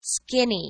skinny.